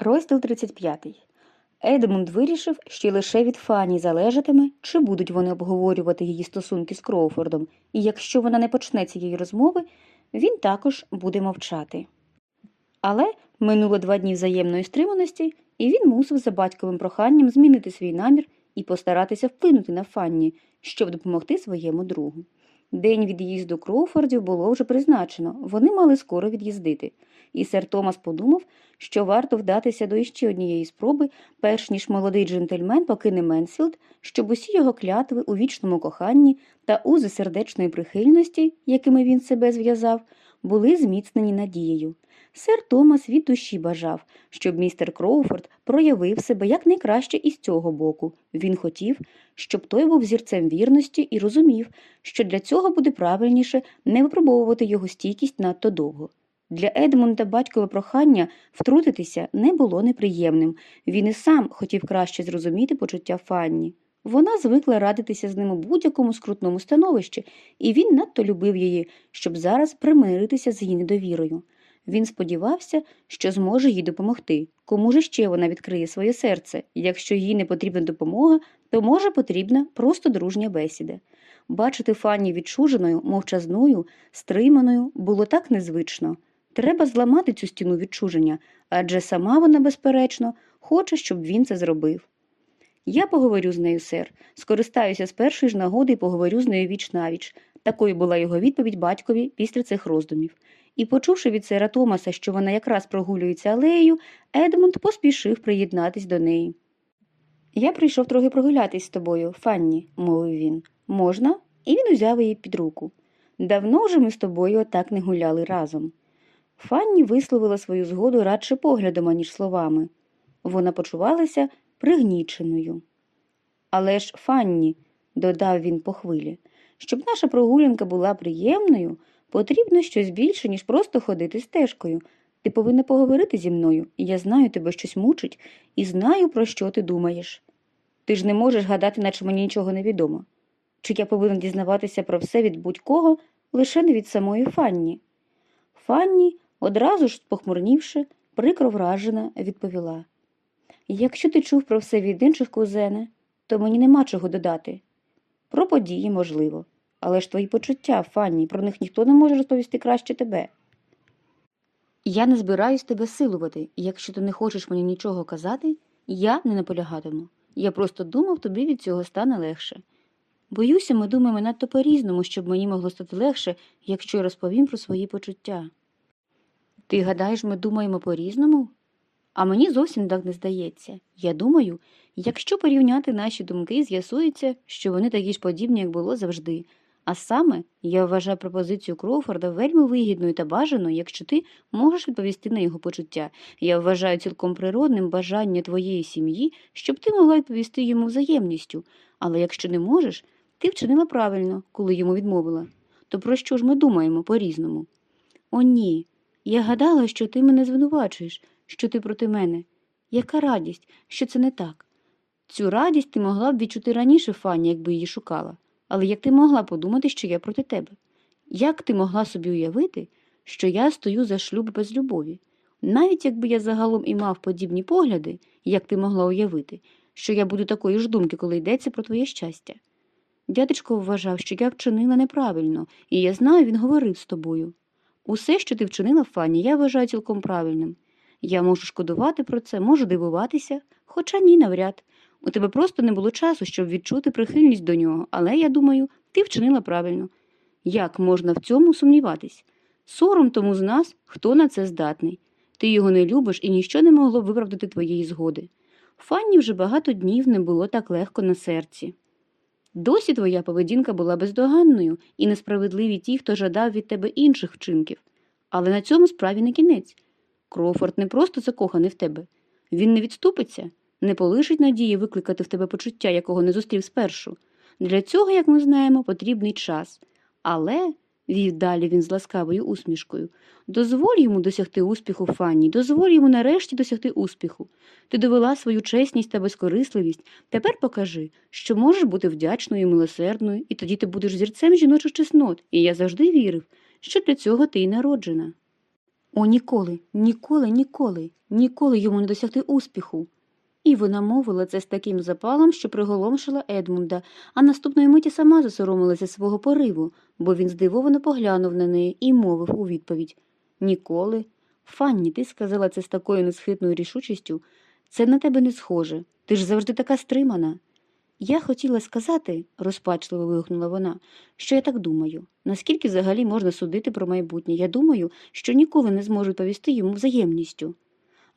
Розділ 35. Едмунд вирішив, що лише від Фані залежатиме, чи будуть вони обговорювати її стосунки з Кроуфордом, і якщо вона не почне цієї розмови, він також буде мовчати. Але минуло два дні взаємної стриманості, і він мусив за батьковим проханням змінити свій намір і постаратися вплинути на Фанні, щоб допомогти своєму другу. День від'їзду Кроуфордів було вже призначено, вони мали скоро від'їздити, і сер Томас подумав, що варто вдатися до іще однієї спроби, перш ніж молодий джентльмен покине Менсфілд, щоб усі його клятви у вічному коханні та узи сердечної прихильності, якими він себе зв'язав, були зміцнені надією. Сер Томас від душі бажав, щоб містер Кроуфорд проявив себе якнайкраще із цього боку. Він хотів, щоб той був взірцем вірності і розумів, що для цього буде правильніше не випробовувати його стійкість надто довго. Для Едмунда батькове прохання втрутитися не було неприємним. Він і сам хотів краще зрозуміти почуття Фанні. Вона звикла радитися з ним у будь-якому скрутному становищі, і він надто любив її, щоб зараз примиритися з її недовірою. Він сподівався, що зможе їй допомогти. Кому ж ще вона відкриє своє серце? Якщо їй не потрібна допомога, то може потрібна просто дружня бесіда. Бачити Фанні відчуженою, мовчазною, стриманою було так незвично. Треба зламати цю стіну відчуження, адже сама вона, безперечно, хоче, щоб він це зробив. Я поговорю з нею, сер, скористаюся з першої ж нагоди і поговорю з нею віч навіч. Такою була його відповідь батькові після цих роздумів. І, почувши від сера Томаса, що вона якраз прогулюється алеєю, Едмунд поспішив приєднатись до неї. Я прийшов трохи прогулятись з тобою, Фанні, мовив він. Можна? І він узяв її під руку. Давно вже ми з тобою отак не гуляли разом. Фанні висловила свою згоду радше поглядом, аніж словами. Вона почувалася пригніченою. Але ж, Фанні, додав він по хвилі, щоб наша прогулянка була приємною, потрібно щось більше, ніж просто ходити стежкою. Ти повинна поговорити зі мною, я знаю, тебе щось мучить, і знаю, про що ти думаєш. Ти ж не можеш гадати, наче мені нічого не відомо. Чи я повинен дізнаватися про все від будь-кого, лише не від самої Фанні? Фанні, одразу ж похмурнівши, прикро вражена, відповіла Якщо ти чув про все від інших кузене, то мені нема чого додати. Про події можливо, але ж твої почуття, Фанні, про них ніхто не може розповісти краще тебе. Я не збираюсь тебе силувати, і якщо ти не хочеш мені нічого казати, я не наполягатиму. Я просто думав, тобі від цього стане легше. Боюся, ми думаємо надто по-різному, щоб мені могло стати легше, якщо я розповім про свої почуття. Ти гадаєш, ми думаємо по-різному? А мені зовсім так не здається. Я думаю, якщо порівняти наші думки, з'ясується, що вони такі ж подібні, як було завжди. А саме я вважаю пропозицію Кроуфорда вельми вигідною та бажаною, якщо ти можеш відповісти на його почуття. Я вважаю цілком природним бажання твоєї сім'ї, щоб ти могла відповісти йому взаємністю. Але якщо не можеш, ти вчинила правильно, коли йому відмовила. То про що ж ми думаємо по-різному? О, ні. Я гадала, що ти мене звинувачуєш, що ти проти мене. Яка радість, що це не так? Цю радість ти могла б відчути раніше, Фанні, якби її шукала. Але як ти могла подумати, що я проти тебе? Як ти могла собі уявити, що я стою за шлюб без любові? Навіть якби я загалом і мав подібні погляди, як ти могла уявити, що я буду такої ж думки, коли йдеться про твоє щастя. Дядечко вважав, що я вчинила неправильно, і я знаю, він говорив з тобою. Усе, що ти вчинила, Фанні, я вважаю цілком правильним. Я можу шкодувати про це, можу дивуватися, хоча ні, навряд. У тебе просто не було часу, щоб відчути прихильність до нього, але я думаю, ти вчинила правильно. Як можна в цьому сумніватись? Сором тому з нас, хто на це здатний. Ти його не любиш і ніщо не могло виправдати твоєї згоди. Фанні вже багато днів не було так легко на серці. Досі твоя поведінка була бездоганною і несправедливі ті, хто жадав від тебе інших вчинків. Але на цьому справі не кінець. Крофорд не просто закоханий в тебе. Він не відступиться, не полишить надії викликати в тебе почуття, якого не зустрів спершу. Для цього, як ми знаємо, потрібний час. Але, вів далі він з ласкавою усмішкою, дозволь йому досягти успіху, Фанні, дозволь йому нарешті досягти успіху. Ти довела свою чесність та безкорисливість. Тепер покажи, що можеш бути вдячною і милосердною, і тоді ти будеш зірцем жіночих чеснот, і я завжди вірив, що для цього ти й народжена. О, ніколи, ніколи, ніколи, ніколи йому не досягти успіху. І вона мовила це з таким запалом, що приголомшила Едмунда, а наступної миті сама засоромилася свого пориву, бо він здивовано поглянув на неї і мовив у відповідь Ніколи. Фанні, ти сказала це з такою несхитною рішучістю. Це на тебе не схоже. Ти ж завжди така стримана. Я хотіла сказати, розпачливо вигукнула вона, що я так думаю. Наскільки взагалі можна судити про майбутнє? Я думаю, що ніколи не зможу повісти йому взаємністю.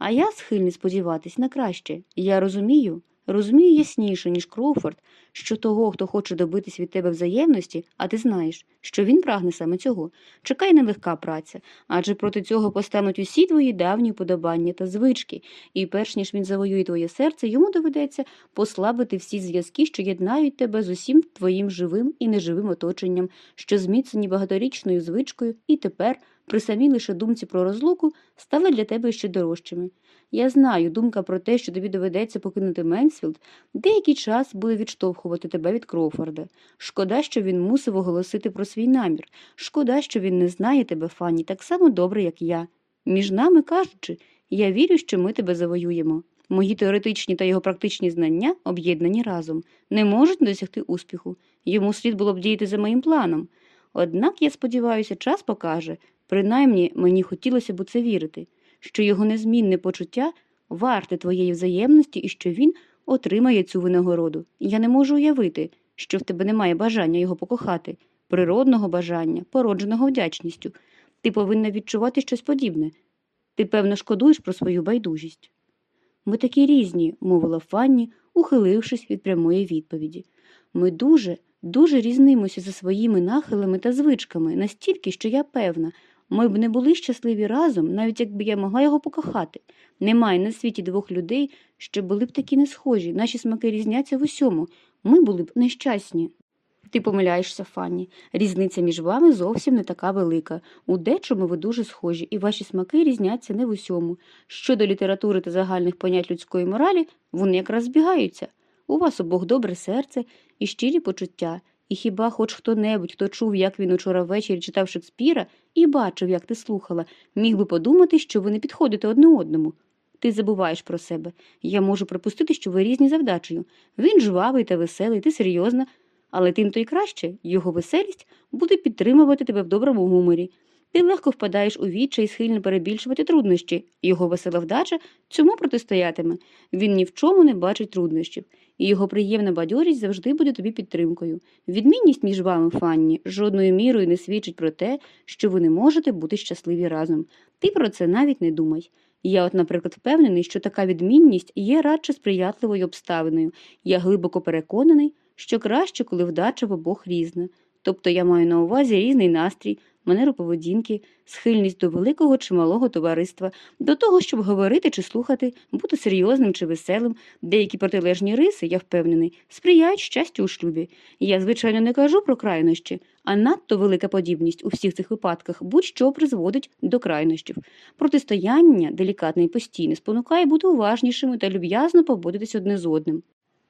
А я схильний сподіватись на краще. Я розумію, розумію ясніше, ніж Кроуфорд, що того, хто хоче добитись від тебе взаємності, а ти знаєш, що він прагне саме цього. Чекай нелегка праця, адже проти цього постануть усі твої давні вподобання та звички, і перш ніж він завоює твоє серце, йому доведеться послабити всі зв'язки, що єднають тебе з усім твоїм живим і неживим оточенням, що зміцнені багаторічною звичкою, і тепер, при самій лише думці про розлуку, стали для тебе ще дорожчими. Я знаю, думка про те, що тобі доведеться покинути Менсфілд, деякий час буде відштовхувати тебе від Кроуфорда. Шкода, що він мусив оголосити про свій намір. Шкода, що він не знає тебе, Фанні, так само добре, як я. Між нами кажучи, я вірю, що ми тебе завоюємо. Мої теоретичні та його практичні знання, об'єднані разом, не можуть досягти успіху. Йому слід було б діяти за моїм планом. Однак, я сподіваюся, час покаже, принаймні мені хотілося б у це вірити, що його незмінне почуття варте твоєї взаємності і що він отримає цю винагороду. Я не можу уявити, що в тебе немає бажання його покохати, природного бажання, породженого вдячністю. Ти повинна відчувати щось подібне. Ти, певно, шкодуєш про свою байдужість. Ми такі різні, мовила Фанні, ухилившись від прямої відповіді. Ми дуже, дуже різнимося за своїми нахилами та звичками, настільки, що я певна, ми б не були щасливі разом, навіть якби я могла його покохати. Немає на світі двох людей, що були б такі не схожі. Наші смаки різняться в усьому. Ми були б нещасні. Ти помиляєшся, Фанні. Різниця між вами зовсім не така велика. У дечому ви дуже схожі, і ваші смаки різняться не в усьому. Щодо літератури та загальних понять людської моралі, вони якраз збігаються. У вас обох добре серце і щирі почуття. І хіба хоч хто-небудь, хто чув, як він учора ввечері читав Шекспіра, і бачив, як ти слухала, міг би подумати, що ви не підходите одне одному. Ти забуваєш про себе. Я можу припустити, що ви різні завдачею. Він жвавий та веселий, ти серйозна, але тим то й краще його веселість буде підтримувати тебе в доброму гуморі. Ти легко впадаєш у відчай і схильно перебільшувати труднощі. Його весела вдача цьому протистоятиме. Він ні в чому не бачить труднощів, і його приємна бадьорість завжди буде тобі підтримкою. Відмінність між вами, Фанні, жодною мірою не свідчить про те, що ви не можете бути щасливі разом. Ти про це навіть не думай. Я, от, наприклад, впевнений, що така відмінність є радше сприятливою обставиною. Я глибоко переконаний, що краще, коли вдача в обох різна. Тобто я маю на увазі різний настрій, манеру поведінки, схильність до великого чи малого товариства, до того, щоб говорити чи слухати, бути серйозним чи веселим, деякі протилежні риси, я впевнений, сприяють щастю у шлюбі. Я, звичайно, не кажу про крайнощі, а надто велика подібність у всіх цих випадках будь-що призводить до крайнощів. Протистояння, делікатне і постійне, спонукає бути уважнішими та люб'язно поводитись одне з одним.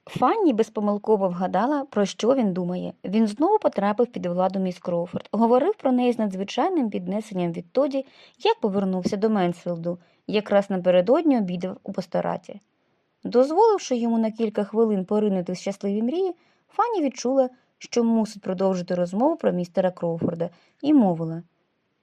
Фанні безпомилково вгадала, про що він думає. Він знову потрапив під владу міс Кроуфорд, говорив про неї з надзвичайним піднесенням відтоді, як повернувся до Менсфілду, якраз напередодні обідав у постараті. Дозволивши йому на кілька хвилин поринути в щасливі мрії, Фанні відчула, що мусить продовжити розмову про містера Кроуфорда, і мовила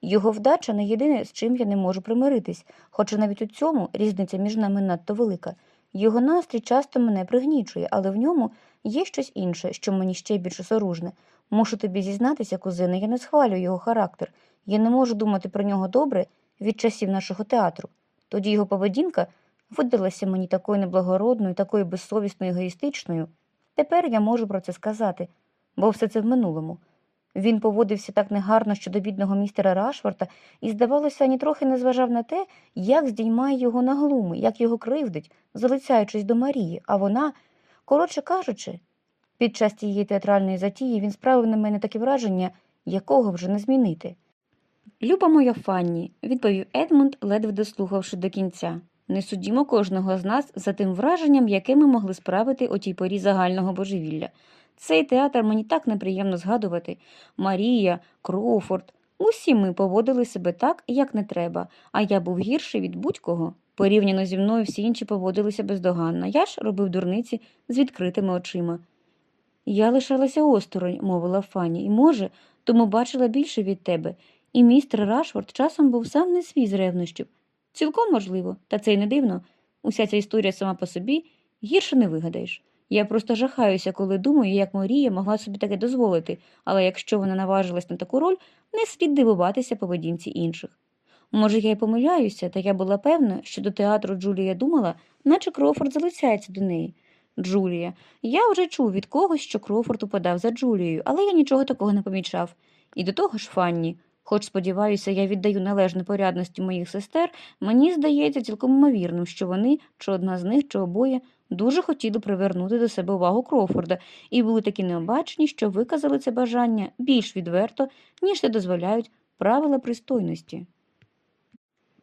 його вдача не єдине, з чим я не можу примиритись, хоча навіть у цьому різниця між нами надто велика. Його настрій часто мене пригнічує, але в ньому є щось інше, що мені ще більше соружне. Мушу тобі зізнатися, кузине, я не схвалюю його характер. Я не можу думати про нього добре від часів нашого театру. Тоді його поведінка видалася мені такою неблагородною, такою безсовісною, егоїстичною. Тепер я можу про це сказати, бо все це в минулому. Він поводився так негарно щодо бідного містера Рашфорта і, здавалося, ані трохи не зважав на те, як здіймає його на глуми, як його кривдить, залицяючись до Марії, а вона, коротше кажучи, під час тієї театральної затії він справив на мене таке враження, якого вже не змінити. Люба моя Фанні, відповів Едмунд, ледве дослухавши до кінця. Не судімо кожного з нас за тим враженням, яке ми могли справити о тій порі загального божевілля. Цей театр мені так неприємно згадувати Марія, Кроуфорд, Усі ми поводили себе так, як не треба, а я був гірший від будь-кого. Порівняно зі мною всі інші поводилися бездоганно. Я ж робив дурниці з відкритими очима. Я лишалася осторонь, мовила Фанні, і, може, тому бачила більше від тебе. І містер Рашфорд часом був сам не свій з ревнощів. Цілком можливо, та це й не дивно. Уся ця історія сама по собі гірше не вигадаєш. Я просто жахаюся, коли думаю, як Марія могла собі таке дозволити, але якщо вона наважилась на таку роль, не слід дивуватися поведінці інших. Може, я й помиляюся, та я була певна, що до театру Джулія думала, наче Крофорд залицяється до неї. Джулія. Я вже чув від когось, що Крофорд упадав за Джулією, але я нічого такого не помічав. І до того ж, Фанні, хоч сподіваюся, я віддаю належне порядності моїх сестер, мені здається цілком ймовірним, що вони, чи одна з них, чи обоє, дуже хотіли привернути до себе увагу Крофорда і були такі необачні, що виказали це бажання більш відверто, ніж це дозволяють правила пристойності.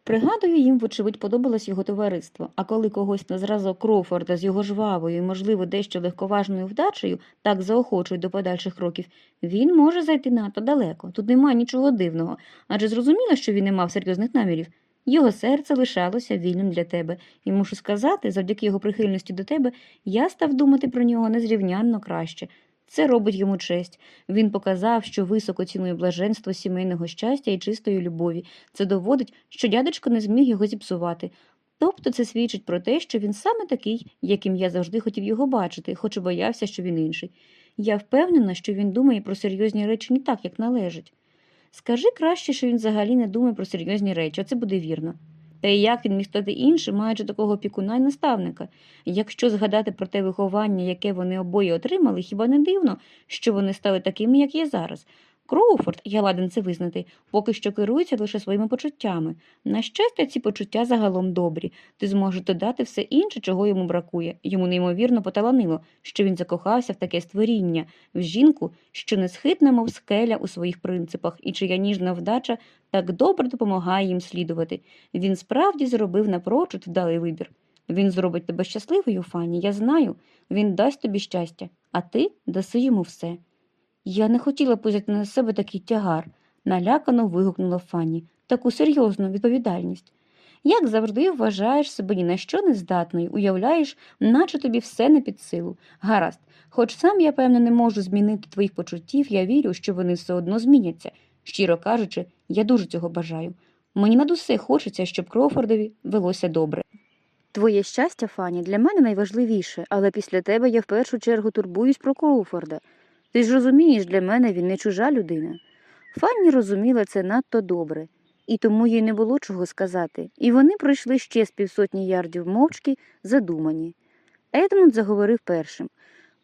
Пригадую, їм, вочевидь, подобалось його товариство, а коли когось на зразок Крофорда з його жвавою і, можливо, дещо легковажною вдачею так заохочують до подальших кроків, він може зайти надто далеко. Тут немає нічого дивного, адже зрозуміло, що він не мав серйозних намірів. Його серце лишалося вільним для тебе, і мушу сказати, завдяки його прихильності до тебе, я став думати про нього незрівнянно краще. Це робить йому честь. Він показав, що високо цінує блаженство сімейного щастя і чистої любові. Це доводить, що дядечко не зміг його зіпсувати. Тобто це свідчить про те, що він саме такий, яким я завжди хотів його бачити, хоч і боявся, що він інший. Я впевнена, що він думає про серйозні речі не так, як належить. Скажи краще, що він взагалі не думає про серйозні речі, оце буде вірно. Та і як він міг стати іншим, маючи такого опікуна й наставника? Якщо згадати про те виховання, яке вони обоє отримали, хіба не дивно, що вони стали такими, як є зараз? Кроуфорд, я ладен це визнати, поки що керується лише своїми почуттями. На щастя, ці почуття загалом добрі. Ти зможеш додати все інше, чого йому бракує. Йому неймовірно поталанило, що він закохався в таке створіння, в жінку, що не схитна, мов скеля у своїх принципах, і чия ніжна вдача так добре допомагає їм слідувати. Він справді зробив напрочуд вдалий вибір. Він зробить тебе щасливою, Фанні, я знаю. Він дасть тобі щастя, а ти даси йому все. Я не хотіла б взяти на себе такий тягар, налякано вигукнула Фанні, таку серйозну відповідальність. Як завжди вважаєш себе ні на що не здатною, уявляєш, наче тобі все не під силу. Гаразд, хоч сам я, певно, не можу змінити твоїх почуттів, я вірю, що вони все одно зміняться. Щиро кажучи, я дуже цього бажаю. Мені над усе хочеться, щоб Кроуфордові велося добре. Твоє щастя, Фані, для мене найважливіше, але після тебе я в першу чергу турбуюсь про Кроуфорда. Ти ж розумієш, для мене він не чужа людина. Фанні розуміла це надто добре, і тому їй не було чого сказати, і вони пройшли ще з півсотні ярдів мовчки, задумані. Едмунд заговорив першим.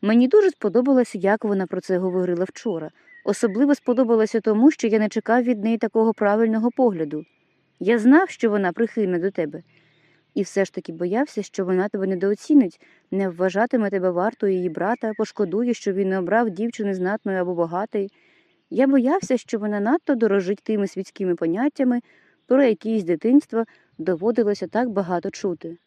Мені дуже сподобалося, як вона про це говорила вчора. Особливо сподобалося тому, що я не чекав від неї такого правильного погляду. Я знав, що вона прихильна до тебе, і все ж таки боявся, що вона тебе недооцінить, не вважатиме тебе вартою її брата, пошкодує, що він не обрав дівчини знатної або багатої. Я боявся, що вона надто дорожить тими світськими поняттями, про які з дитинства доводилося так багато чути.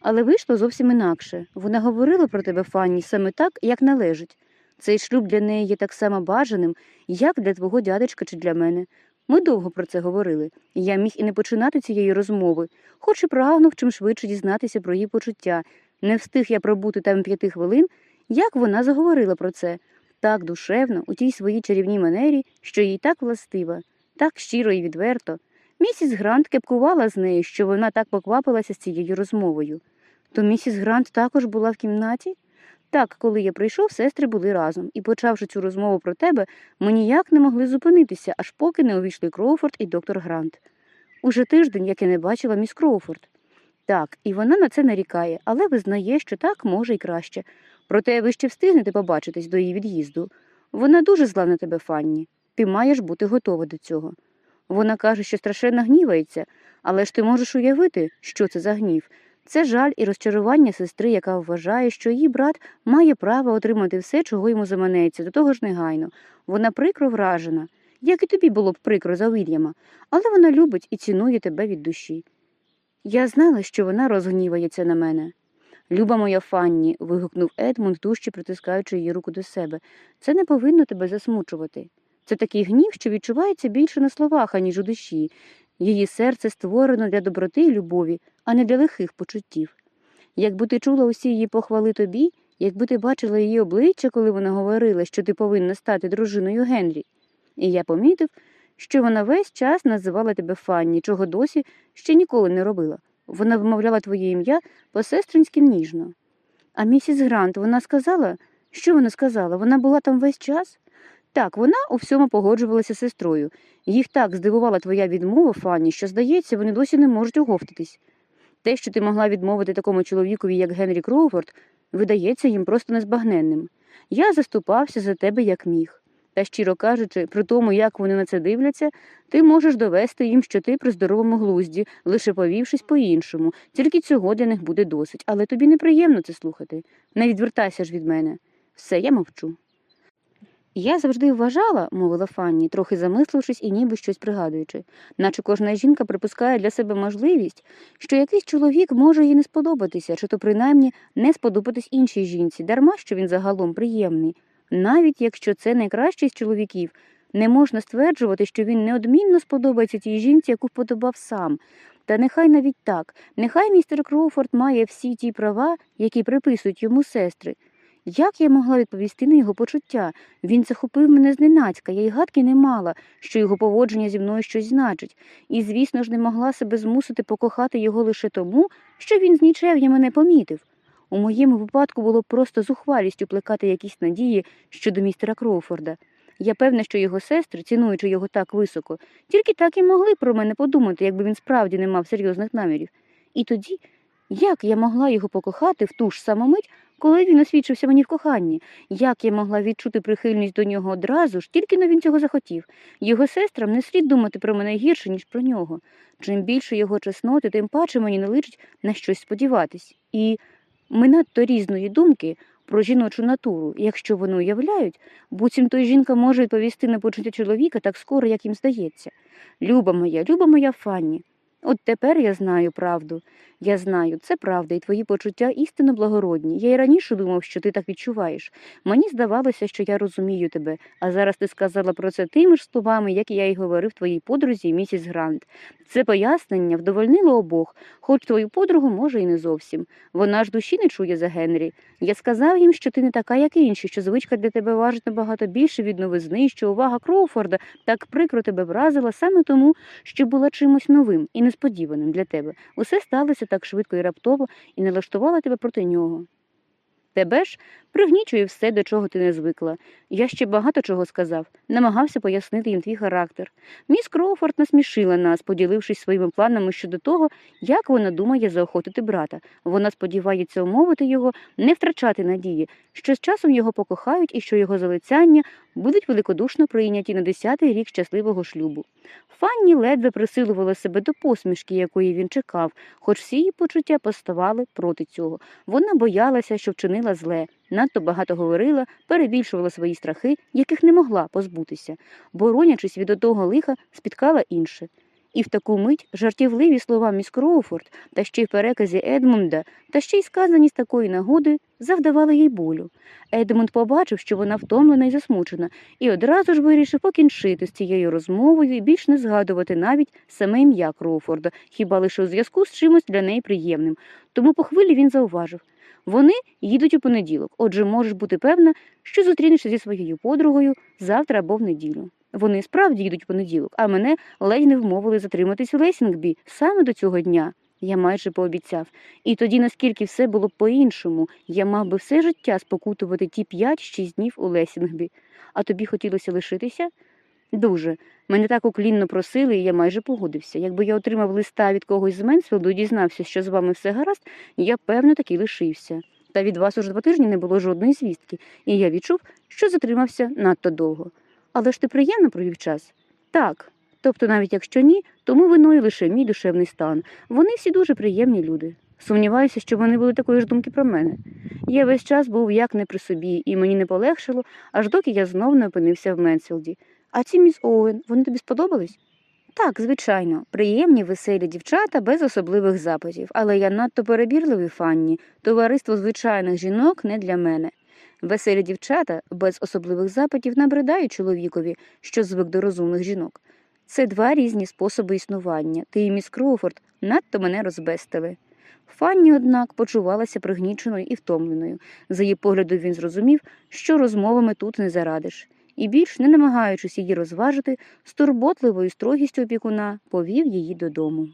Але вийшло зовсім інакше. Вона говорила про тебе, Фанні, саме так, як належить. Цей шлюб для неї є так само бажаним, як для твого дядечка чи для мене. Ми довго про це говорили, і я міг і не починати цієї розмови, хоч і прагнув чим швидше дізнатися про її почуття. Не встиг я пробути там п'яти хвилин, як вона заговорила про це, так душевно, у тій своїй чарівній манері, що їй так властива, так щиро і відверто. Місіс Грант кепкувала з нею, що вона так поквапилася з цією розмовою. То місіс Грант також була в кімнаті? Так, коли я прийшов, сестри були разом, і, почавши цю розмову про тебе, ми ніяк не могли зупинитися, аж поки не увійшли Кроуфорд і доктор Грант. Уже тиждень, як я не бачила міс Кроуфорд. Так, і вона на це нарікає, але визнає, що так може й краще. Проте ви ще встигнете побачитись до її від'їзду. Вона дуже зла на тебе, Фанні. Ти маєш бути готова до цього. Вона каже, що страшенно гнівається, але ж ти можеш уявити, що це за гнів. Це жаль і розчарування сестри, яка вважає, що її брат має право отримати все, чого йому заманеться, до того ж негайно. Вона прикро вражена, як і тобі було б прикро за Вільяма, але вона любить і цінує тебе від душі. Я знала, що вона розгнівається на мене. Люба моя Фанні, вигукнув Едмунд, дужче притискаючи її руку до себе. Це не повинно тебе засмучувати. Це такий гнів, що відчувається більше на словах, аніж у душі. Її серце створено для доброти і любові, а не для лихих почуттів. Якби ти чула усі її похвали тобі, якби ти бачила її обличчя, коли вона говорила, що ти повинна стати дружиною Генрі. І я помітив, що вона весь час називала тебе Фанні, чого досі ще ніколи не робила. Вона вимовляла твоє ім'я по-сестринськи ніжно. А місіс Грант, вона сказала, що вона сказала? Вона була там весь час? Так, вона у всьому погоджувалася з сестрою. Їх так здивувала твоя відмова, Фанні, що, здається, вони досі не можуть оговтатись. Те, що ти могла відмовити такому чоловікові, як Генрі Кроуфорд, видається їм просто незбагненним. Я заступався за тебе як міг. Та, щиро кажучи, при тому, як вони на це дивляться, ти можеш довести їм, що ти при здоровому глузді, лише повівшись по-іншому, тільки цього для них буде досить, але тобі неприємно це слухати. Не відвертайся ж від мене. Все, я мовчу. Я завжди вважала, мовила Фанні, трохи замислившись і ніби щось пригадуючи, наче кожна жінка припускає для себе можливість, що якийсь чоловік може їй не сподобатися, чи то принаймні не сподобатись іншій жінці, дарма що він загалом приємний. Навіть якщо це найкращий з чоловіків, не можна стверджувати, що він неодмінно сподобається тій жінці, яку вподобав сам. Та нехай навіть так, нехай містер Кроуфорд має всі ті права, які приписують йому сестри. Як я могла відповісти на його почуття? Він захопив мене зненацька, я й гадки не мала, що його поводження зі мною щось значить, і, звісно ж, не могла себе змусити покохати його лише тому, що він з нічев'я мене помітив. У моєму випадку було просто зухвалістю плекати якісь надії щодо містера Кроуфорда. Я певна, що його сестри, цінуючи його так високо, тільки так і могли про мене подумати, якби він справді не мав серйозних намірів. І тоді, як я могла його покохати в ту ж саму мить, коли він освідчився мені в коханні, як я могла відчути прихильність до нього одразу ж, тільки но він цього захотів. Його сестрам не слід думати про мене гірше, ніж про нього. Чим більше його чесноти, тим паче мені не личить на щось сподіватись. І ми надто різної думки про жіночу натуру, якщо вони уявляють, буцімто жінка може відповісти на почуття чоловіка так скоро, як їм здається. Люба моя, люба моя Фанні. От тепер я знаю правду. Я знаю, це правда, і твої почуття істинно благородні. Я й раніше думав, що ти так відчуваєш. Мені здавалося, що я розумію тебе, а зараз ти сказала про це тими ж словами, як я й говорив твоїй подрузі, місіс Грант. Це пояснення вдовольнило обох, хоч твою подругу, може, і не зовсім. Вона ж душі не чує за Генрі. Я сказав їм, що ти не така, як інші, що звичка для тебе важить набагато більше від новизни, що увага Кроуфорда так прикро тебе вразила саме тому, що була чимось новим і несподіваним для тебе. Усе сталося так швидко і раптово і налаштувала тебе проти нього. Тебе ж пригнічує все, до чого ти не звикла. Я ще багато чого сказав, намагався пояснити їм твій характер. Міс Кроуфорд насмішила нас, поділившись своїми планами щодо того, як вона думає заохотити брата. Вона сподівається умовити його, не втрачати надії, що з часом його покохають і що його залицяння будуть великодушно прийняті на десятий рік щасливого шлюбу. Фанні ледве присилувала себе до посмішки, якої він чекав, хоч всі її почуття поставали проти цього. Вона боялася, що вчинила зле, надто багато говорила, перебільшувала свої страхи, яких не могла позбутися, боронячись від одного лиха, спіткала інше. І в таку мить жартівливі слова міс Кроуфорд, та ще й переказі Едмунда, та ще й сказані з такої нагоди, завдавали їй болю. Едмунд побачив, що вона втомлена і засмучена, і одразу ж вирішив покінчити з цією розмовою і більш не згадувати навіть саме ім'я Кроуфорда, хіба лише у зв'язку з чимось для неї приємним. Тому по хвилі він зауважив. Вони їдуть у понеділок, отже, можеш бути певна, що зустрінешся зі своєю подругою завтра або в неділю. Вони справді їдуть у понеділок, а мене ледь не вмовили затриматись у Лесінгбі саме до цього дня. Я майже пообіцяв. І тоді, наскільки все було по-іншому, я мав би все життя спокутувати ті п'ять-шість днів у Лесінгбі. А тобі хотілося лишитися? Дуже. Мене так уклінно просили, і я майже погодився. Якби я отримав листа від когось з Менсфілду і дізнався, що з вами все гаразд, я певно таки лишився. Та від вас уже два тижні не було жодної звістки, і я відчув, що затримався надто довго. Але ж ти приємно провів час? Так. Тобто, навіть якщо ні, тому виною лише мій душевний стан. Вони всі дуже приємні люди. Сумніваюся, що вони були такої ж думки про мене. Я весь час був як не при собі, і мені не полегшило, аж доки я знов не опинився в Менсфілді. А ці міс Оуен, вони тобі сподобались? Так, звичайно, приємні, веселі дівчата без особливих запитів, але я надто перебірливий Фанні. Товариство звичайних жінок не для мене. Веселі дівчата без особливих запитів набридають чоловікові, що звик до розумних жінок. Це два різні способи існування. Ти і міс Кроуфорд надто мене розбестили. Фанні, однак, почувалася пригніченою і втомленою. За її погляду він зрозумів, що розмовами тут не зарадиш, і більш не намагаючись її розважити, з турботливою строгістю опікуна повів її додому.